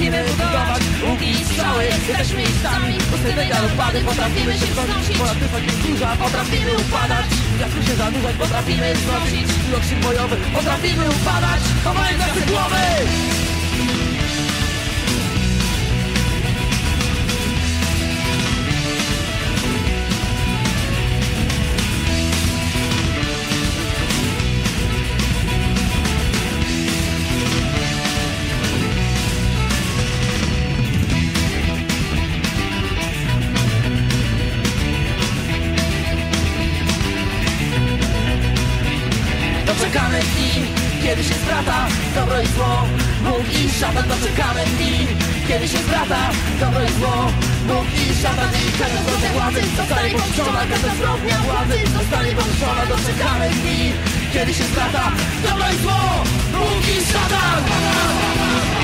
Potrafimy budować łuki i strzały. Jesteśmy miejscami pustynne galopady Potrafimy się wznosić Polatywać jak burza Potrafimy upadać. Jak się zanurzać Potrafimy znosić Krzyk bojowy. Potrafimy upadać. Chowając nasze głowy doczekamy dni, kiedy się strata dobro i zło. Bóg i szatan i każda zbrodnia władzy zostanie poniszczona Każda zbrodnia władzy. Zostanie poniszczona Doczekamy dni, kiedy się strata dobro i zło. Bóg i szatan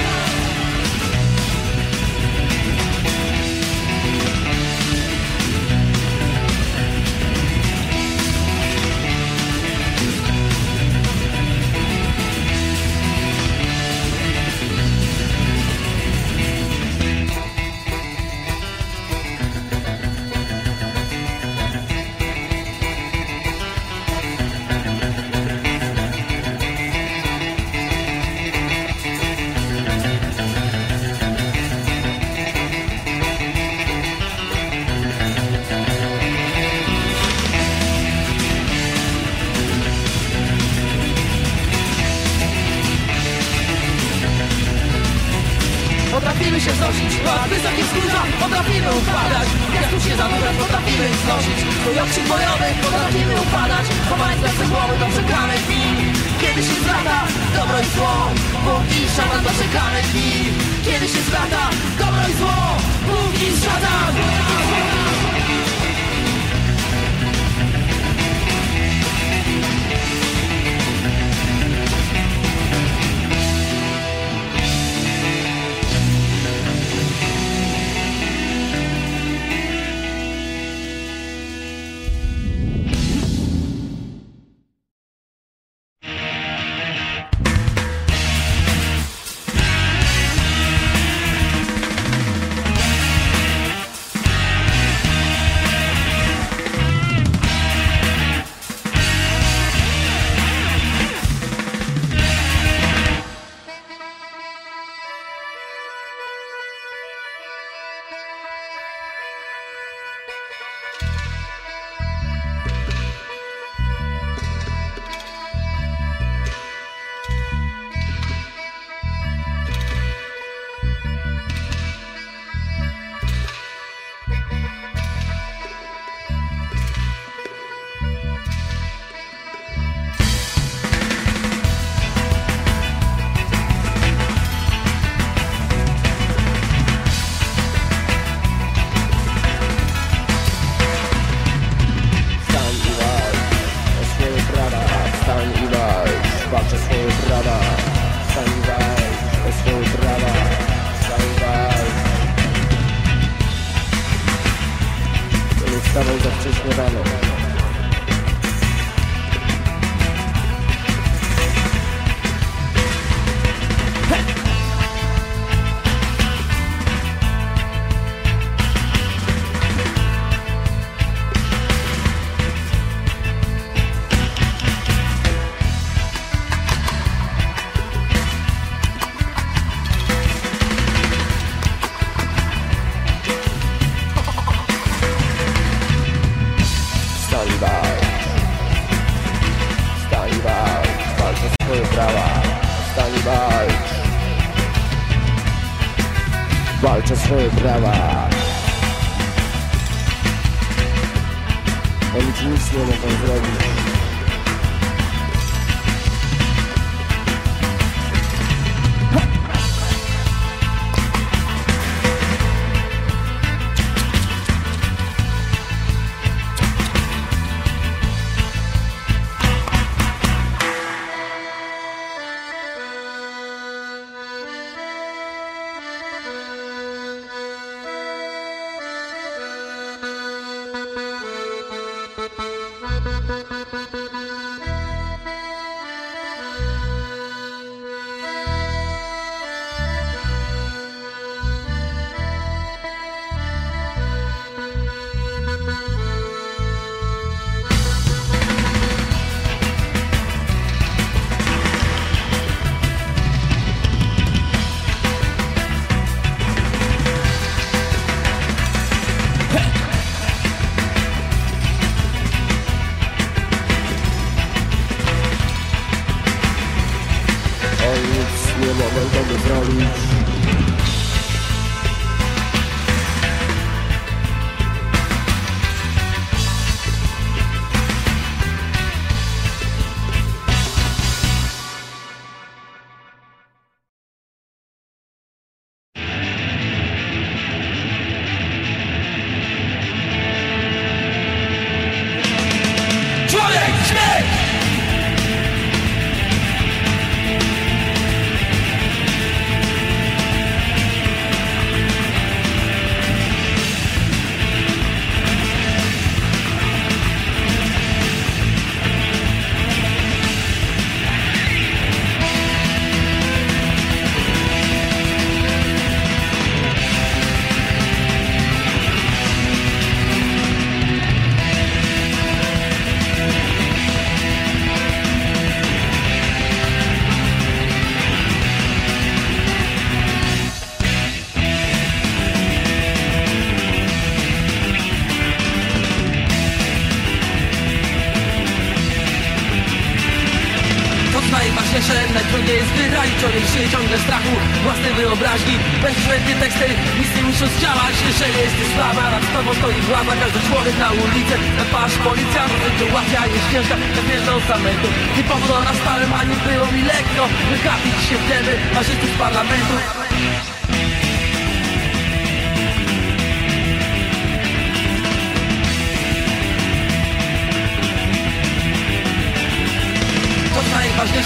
zło Bóg i szatan Doczekamy dni Kiedy się zlata Dobro i zło Bóg i szatan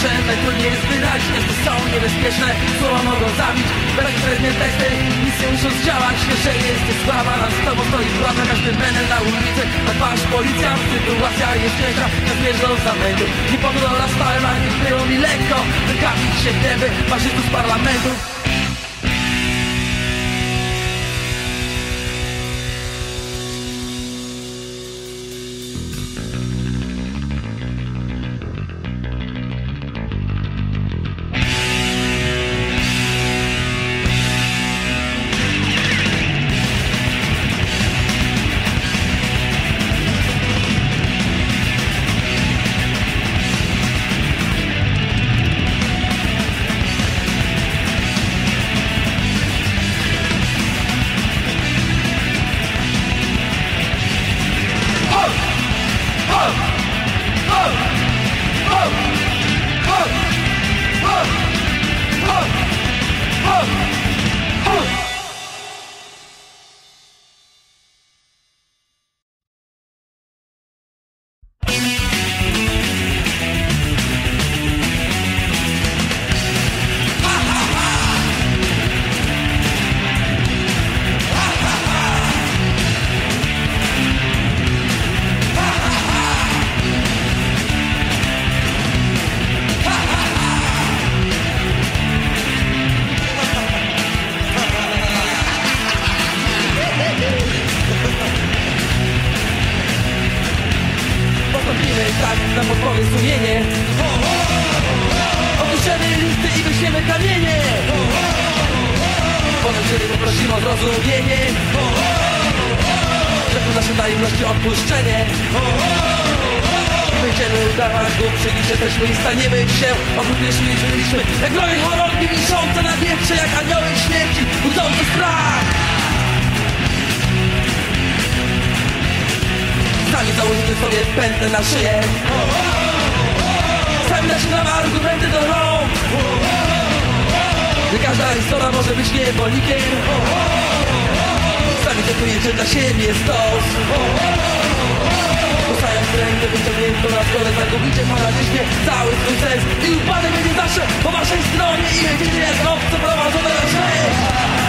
najważniejsze, najtrudniej jest wyrazić Gesty są niebezpieczne, słowa mogą zabić. Bezwzględnie teksty nic nie muszą zdziałać. Jeżeli jest to sprawa, nad tobą stoi władza. Każdy menel na ulicy, na twarz policja. Sytuacja jest ciężka, ja zmierzę do zamętu. Nie pogoda stałem, a nie było mi lekko. Wygapić się marzyć tu z parlamentu naiwności odpuszczenie. Nie będziemy udawać głupszy niż jesteśmy i staniemy się Okrutniejsi niż byliśmy. Jak broń chorągwi wiszące na wietrze Jak anioły śmierci budzące strach. Sami założymy sobie pętlę na szyję. Sami naciągamy argumenty do rąk. Nie każda istota może być niewolnikiem Dekujecie dla siebie stos Postając rękę wyciągniętą na stole Zagubicie fanatycznie cały swój sens. I upadek będzie zawsze po waszej stronie I będziecie jak obce prowadzone na rzecz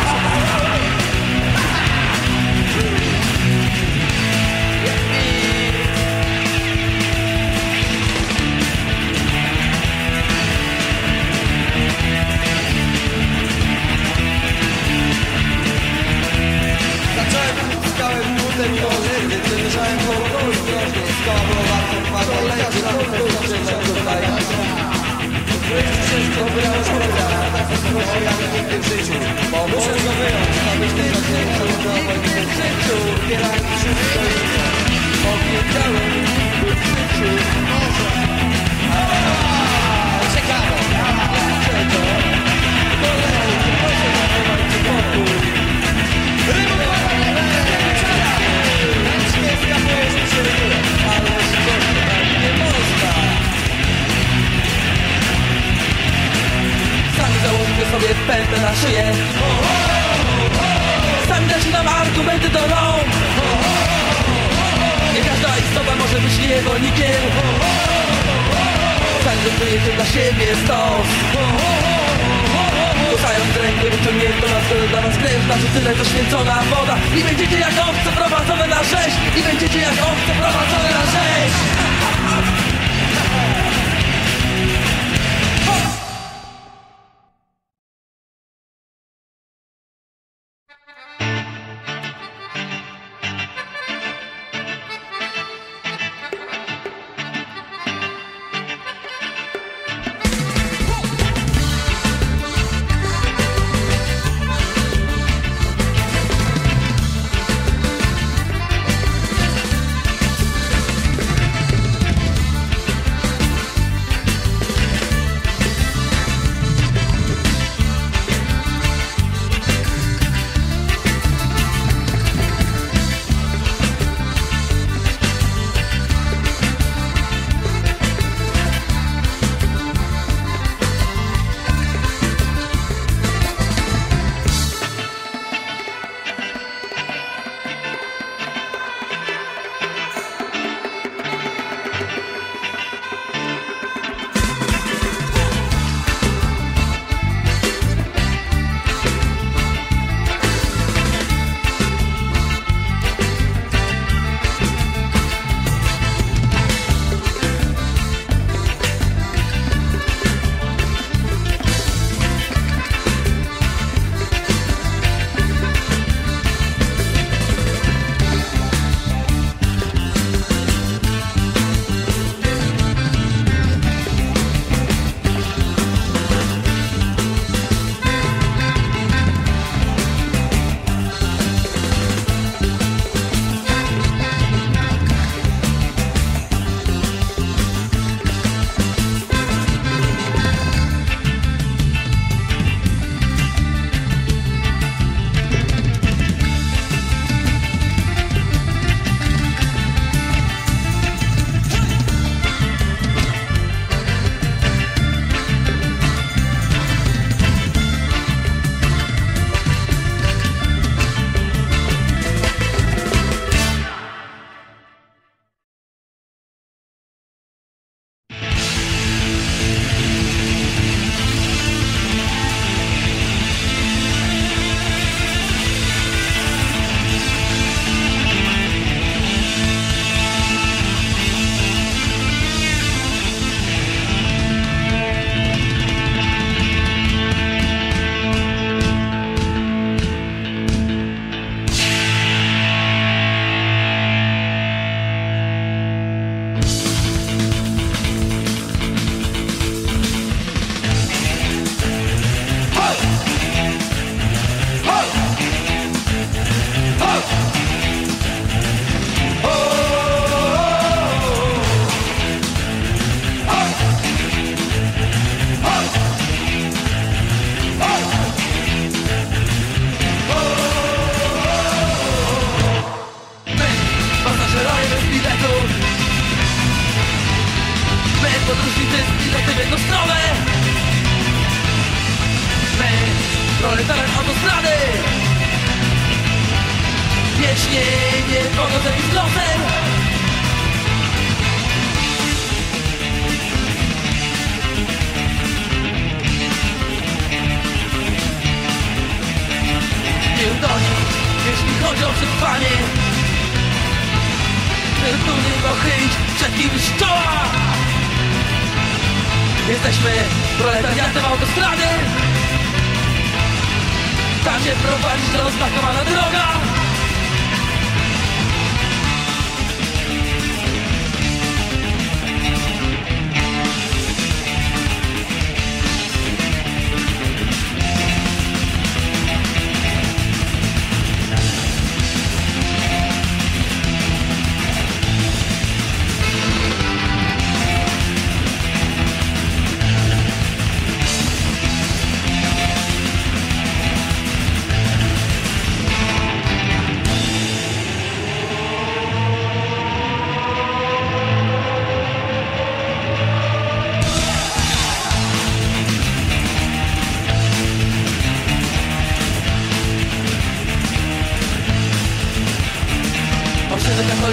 Zacząłem skałem butem korzy, więc wymieszałem koło ostrożnie Skała była warta uwaga i każda zaczęła tutaj. Wszystko wyjął z proga, tak ostrożnie jak nigdy w życiu. Bo muszę go wyjąć, aby w tej rodzinie Nigdy w życiu, zbierałem wszystko i powiedziałem Nigdy w życiu. Ciekawe, szyję Sami dać nam argumenty do rąk. Nie każda istota może być niewolnikiem. Sami dekujecie dla siebie stos Rzucając rękę wyciągniętą na stole dla was krew Znaczy tyle to święcona woda. I będziecie jak owce prowadzone na rzeź. I będziecie jak owce prowadzone na rzeź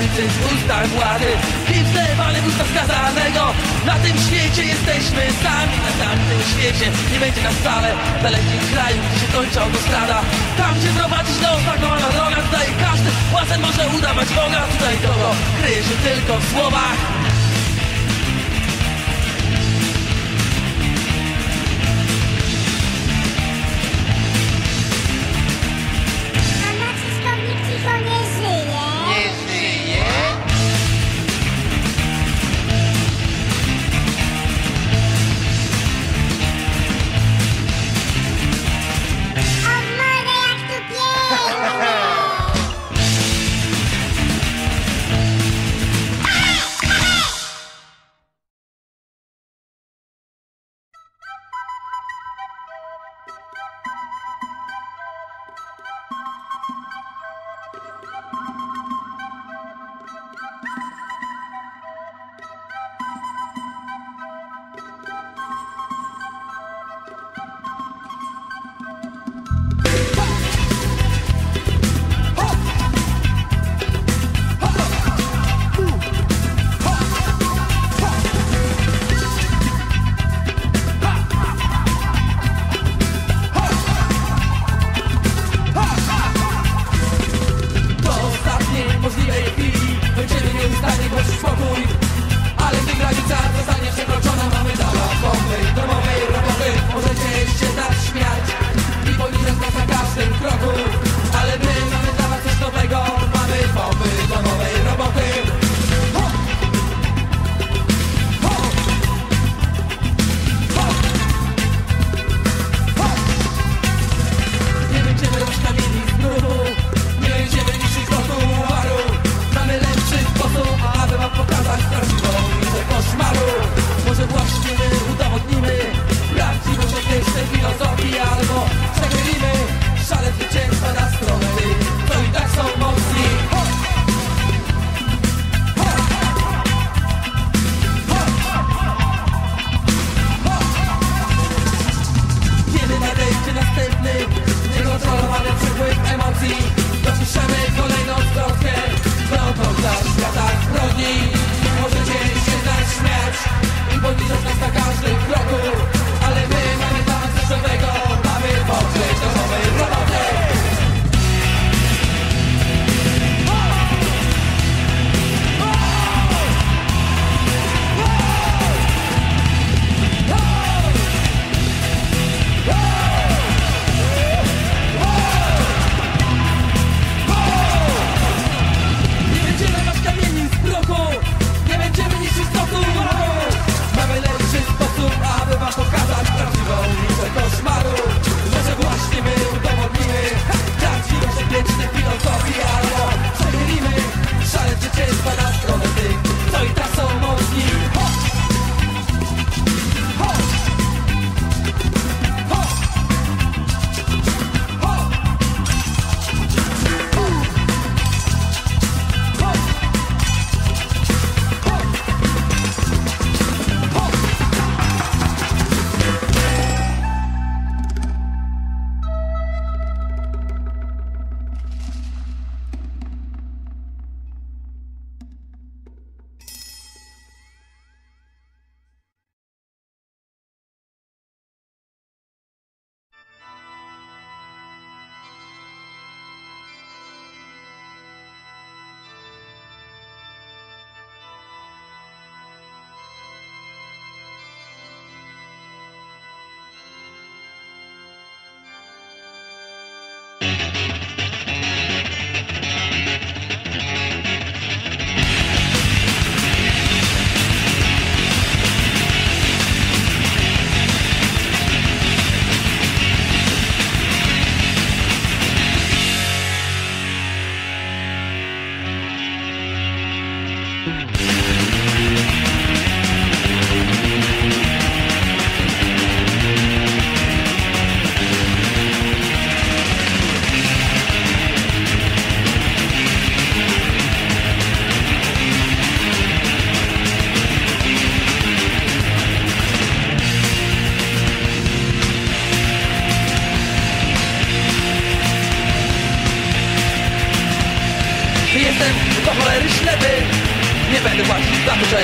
Katolicy z ustach władzy Hipsterwany w usta skazanego. Na tym świecie jesteśmy sami Na tamtym świecie nie będzie nas wcale. Dalekim kraju, gdzie się kończy autostrada. Tam gdzie prowadzić do oznakowana droga Tutaj każdy własem może udawać Boga Tutaj kogo kryje się tylko w słowach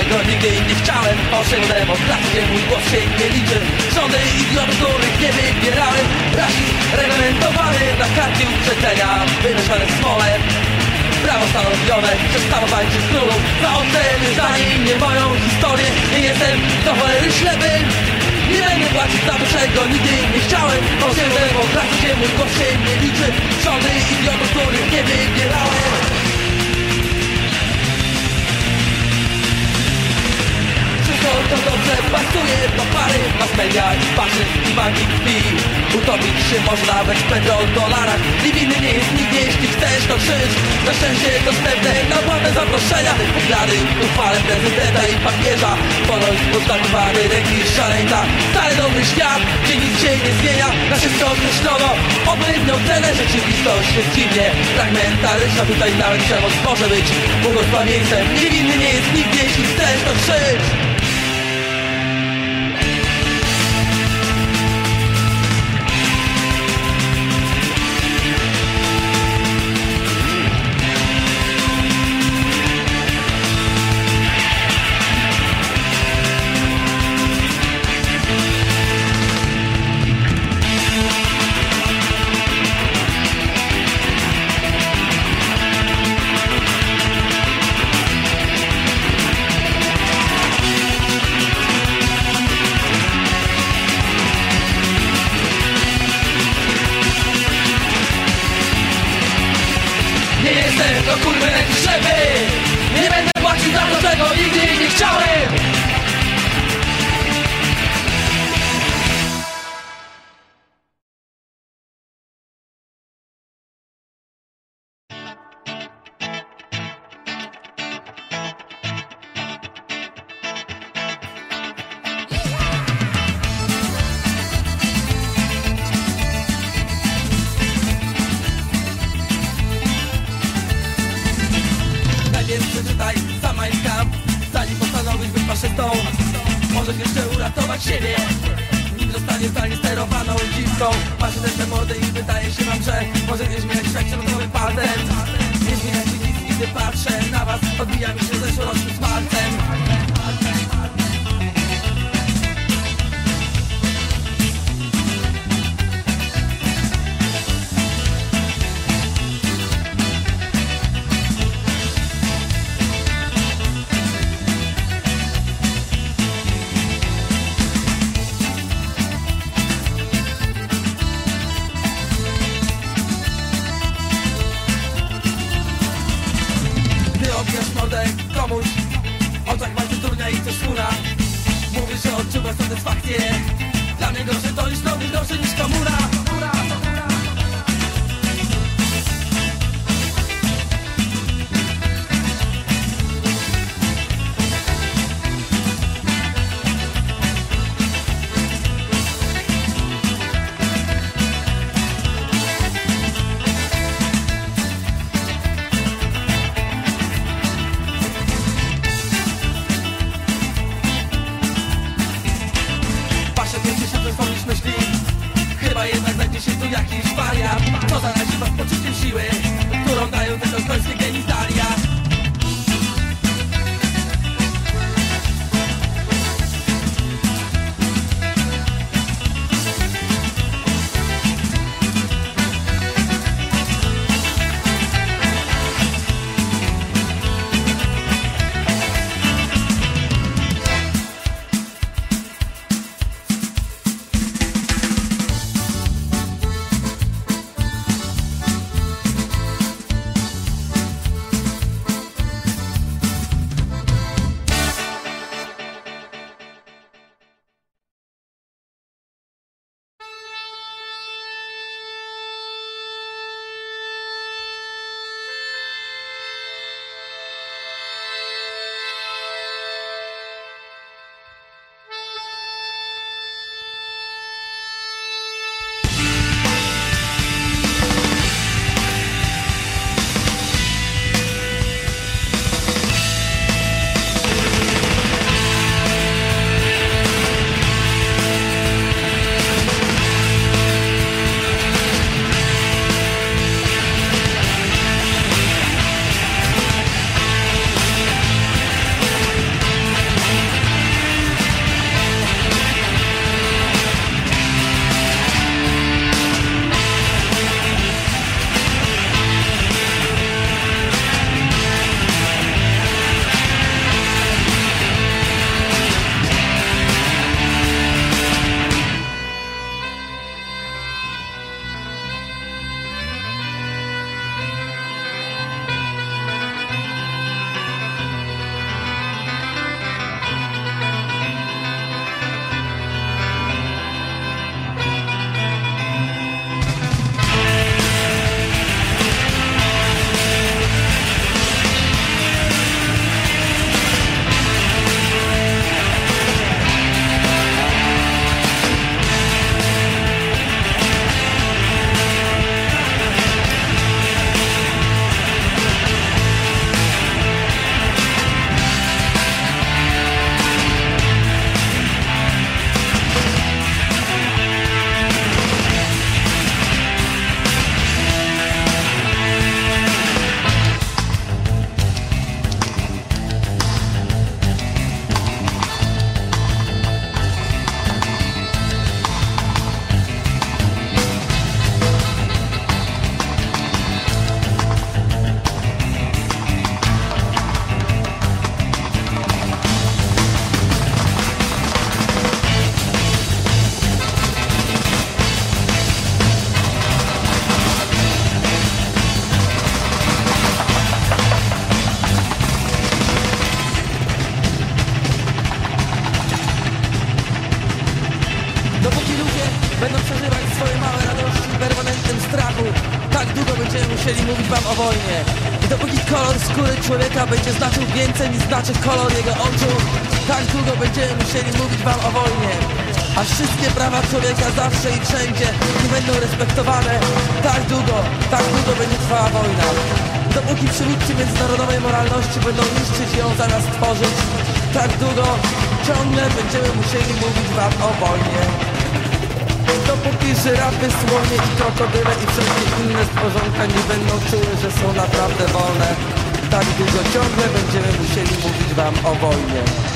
czego nigdy nie chciałem. Owszem, demokrację, mój głos się nie liczy. Sądy idiotów, których nie wybierałem. Rasizm reglamentowany na kartki uprzedzenia. Wymieszane w smole. Prawo stanowione przez stawowańczych królów Za oceny za nie moją historię. Nie jestem do cholery ślepy. Nie będę płacić za to, czego nigdy nie chciałem. Owszem, demokracji, mój głos się nie liczy. Sądy idiotów, których nie wybierałem Wszystko to dobrze pasuje. Papary, mass media i faszyzm i magii krwi. Utopić się można nawet w petrodolarach Niewinny nie jest nikt, jeśli chcesz to krzycz Na szczęście dostępne na łapę zaproszenia. Poglady uchwale prezydenta i papieża. Ponoć poznakowany ręki szaleńca. Stary dobry świat, gdzie nic się nie zmienia. Na wszystko określono obłędną cenę. Rzeczywistość jest dziwnie fragmentaryczna. Tutaj nawet przemoc może być błogosławieństwem. Niewinny nie jest nikt, jeśli chcesz to krzycz zarazi was poczuciem siły Którą dają tylko końskie musieli mówić wam o wojnie. I dopóki kolor skóry człowieka będzie znaczył więcej niż znaczy kolor jego oczu, tak długo będziemy musieli mówić wam o wojnie. A wszystkie prawa człowieka zawsze i wszędzie nie będą respektowane. Tak długo, tak długo będzie trwała wojna. Dopóki przywódcy międzynarodowej moralności będą niszczyć ją zamiast tworzyć, tak długo ciągle będziemy musieli mówić wam o wojnie. Dopóki żyrafy, słonie i krokodyle i wszelkie inne stworzonka nie będą czuły, że są naprawdę wolne, tak długo ciągle będziemy musieli mówić wam o wojnie.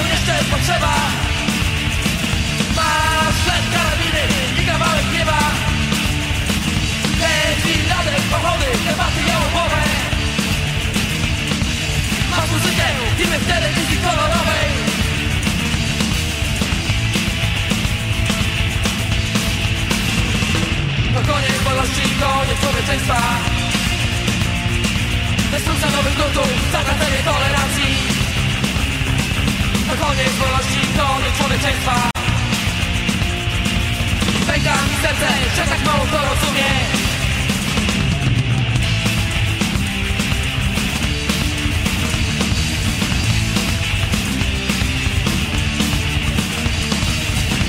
Co jeszcze potrzeba? Masz chleb, karabiny i kawałek nieba. Defiladę, pochody, debaty jałowowe Masz muzykę, filmy w telewizji kolorowej. To koniec wolności, koniec człowieczeństwa. Destrukcja nowych nurtów, zatracenie tolerancji. to koniec wolności, koniec człowieczeństwa. Pęka mi serce, że tak mało to rozumie.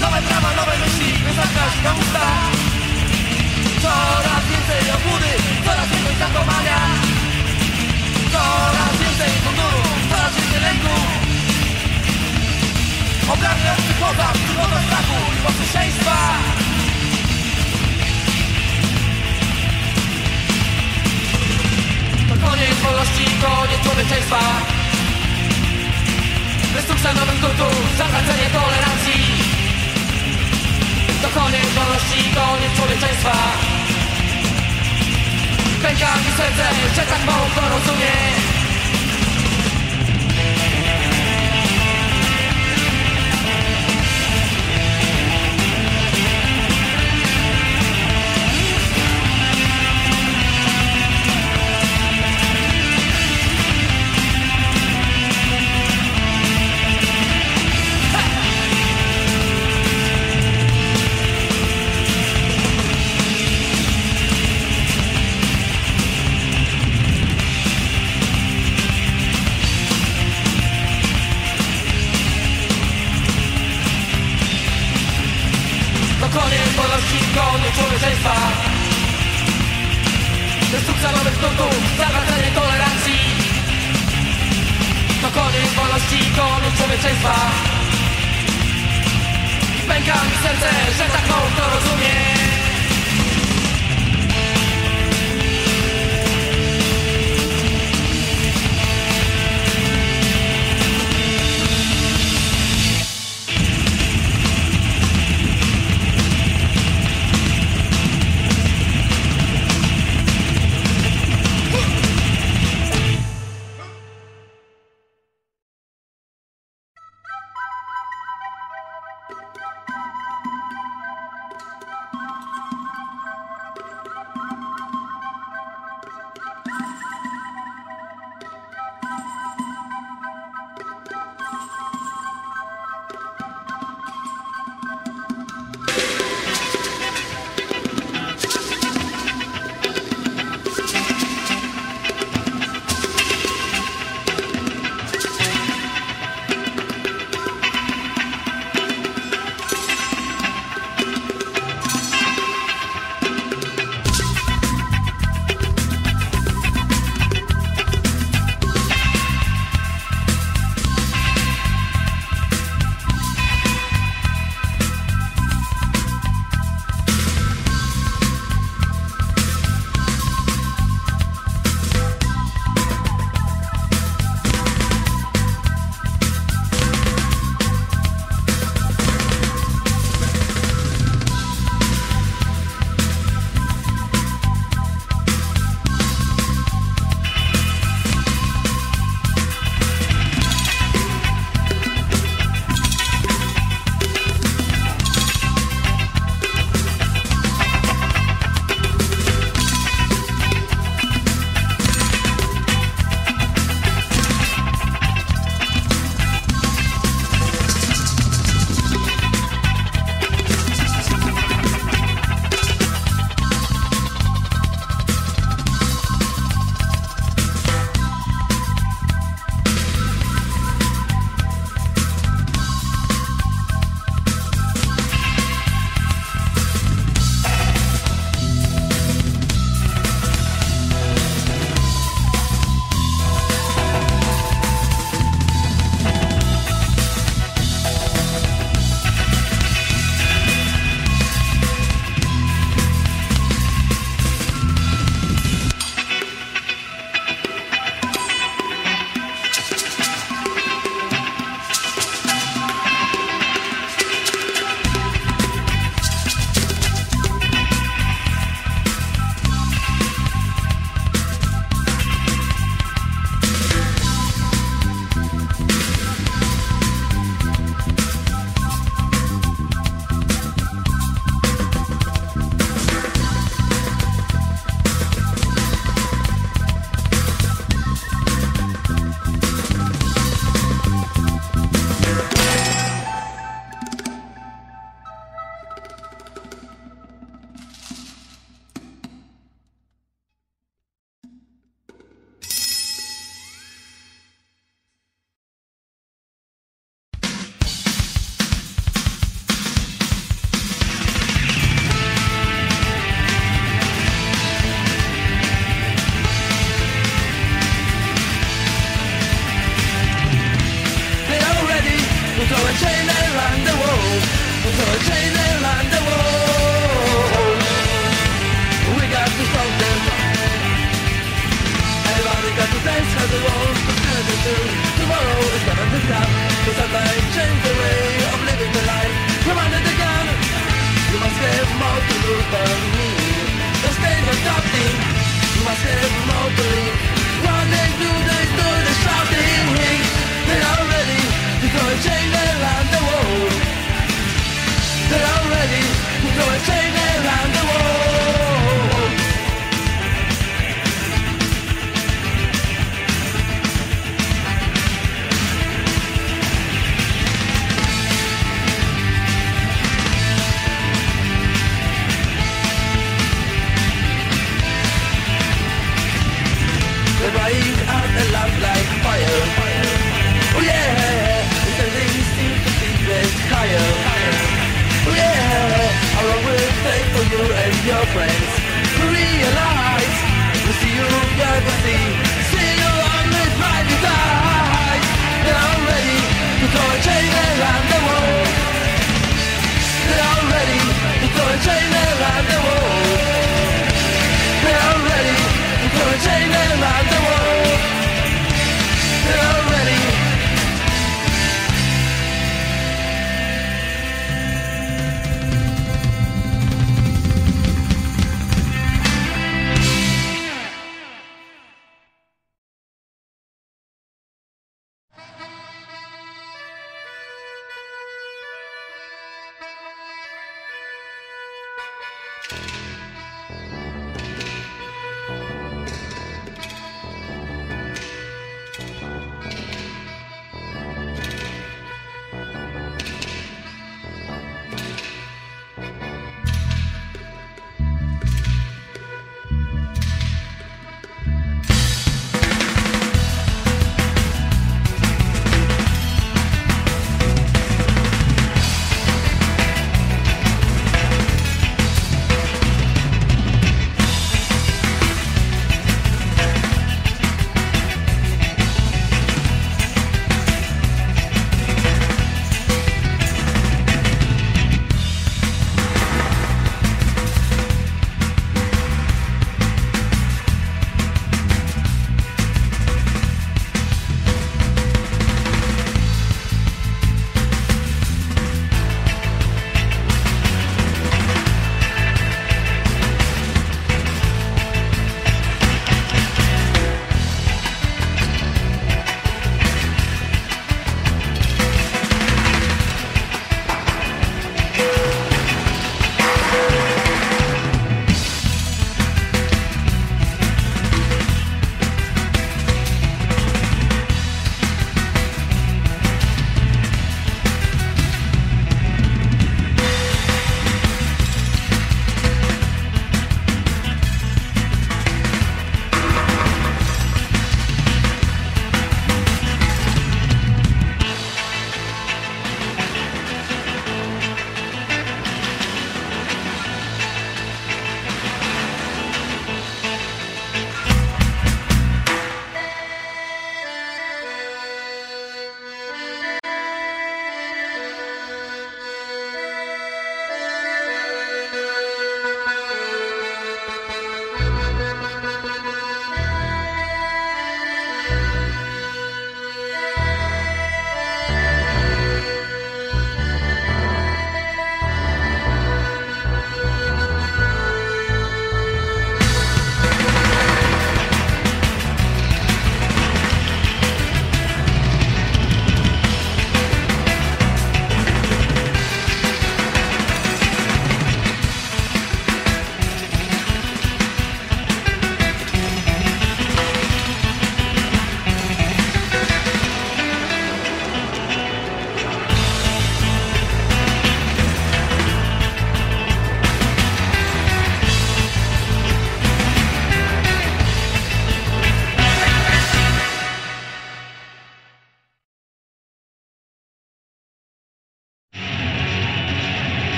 Nowe prawa, nowe myśli, zakraść na usta. Coraz więcej obłudy, coraz więcej zakłamania Coraz więcej mundurów, coraz więcej lęku Ogarniam psychoza, psychoza strachu i posłuszeństwa. To koniec wolności, koniec człowieczeństwa. Destrukcja nowych kultur, zatracenie tolerancji. To koniec wolności, koniec człowieczeństwa. Pęka mi serce, że tak mało kto rozumie a love like fire. Oh yeah, to higher. Oh yeah, will for you and your friends. Realize, we see you, yeah, we see. See you on the bright side. They're all ready to change a the world. They're all ready to the world. They're all ready to around the world.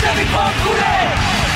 Kuj, ślepy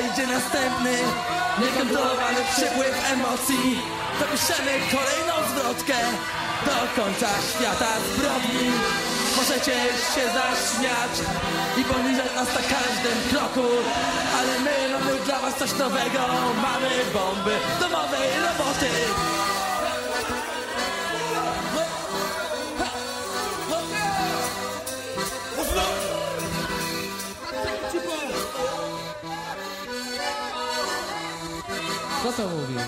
przejdzie następny. Niekontrolowany przepływ emocji. Dopiszemy kolejną zwrotkę. Do końca świata zbrodni. Możecie się zaśmiać i poniżać nas na każdym kroku. Ale my no mamy dla was coś nowego. Mamy bomby domowej roboty. Pod górę Kto to mówił?